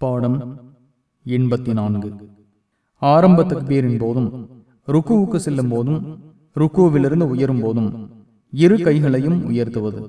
பாடம் எண்பத்தி நான்கு ஆரம்ப தக்பீரின் போதும் ருக்குவுக்கு செல்லும் போதும் ருக்குவிலிருந்து உயரும் போதும் இரு கைகளையும் உயர்த்துவது.